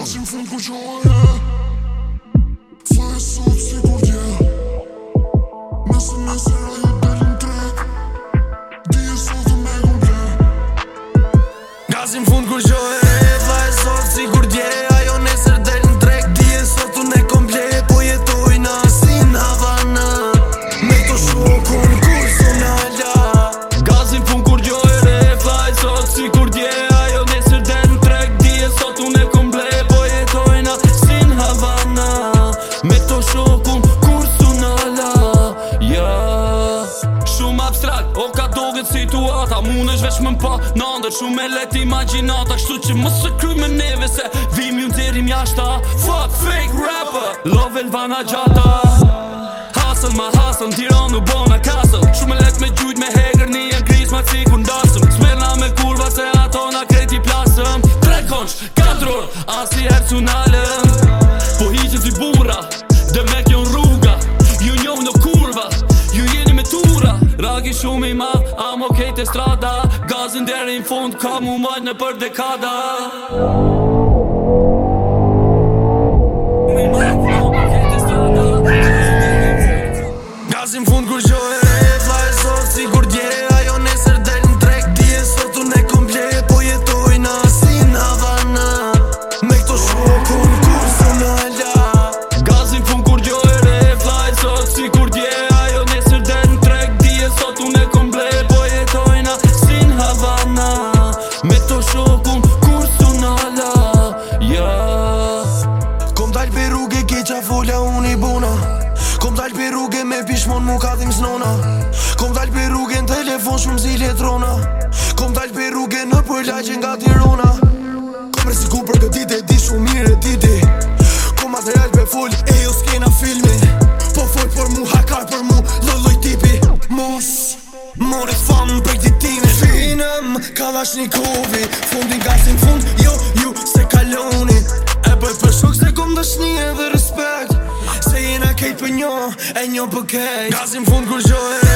Nga fund këllë qohë e Këfaj e sot si kurdje Mesën e sëra e për trek Di e me kumple Nga fund këllë qohë e Këfaj e sot si situata Munë është veç më pa në ndër Shumë e let imaginata Kështu që më së kry me neve se Vim ju në tërim jashta Fuck fake rapper Love Elvana Gjata Hustle ma hustle në u në bona castle Shumë e let me gjujt me hegër një jenë kris ma cik undasëm Smerna me kurva se ato na kreti plasëm Tre konç, katër orë, asli herë cu nalëm Po hiqë t'i burra, dhe me kjo në rruga Ju njohë në kurva, ju jeni me tura Ragi shumë i madhë Jam okej okay të strada Gazën deri në fund Ka mu majtë në për dekada Jam okej të strada pe rrugën me pishmon mu ka dhim znona Kom dal pe rrugën telefon shumë zi letrona Kom dal pe rrugën në për nga tirona Kom rësi ku për këti dhe di shumë mirë e ti di Kom material real pe full e jo s'kena filmi Po fol për mu hakar për mu lëlloj loj tipi Mos, mori famë për këtë tine Shinëm, ka dhash një kovi Fundin gasin fund, jo ju se kalon për një, e një për kej fund kur gjohet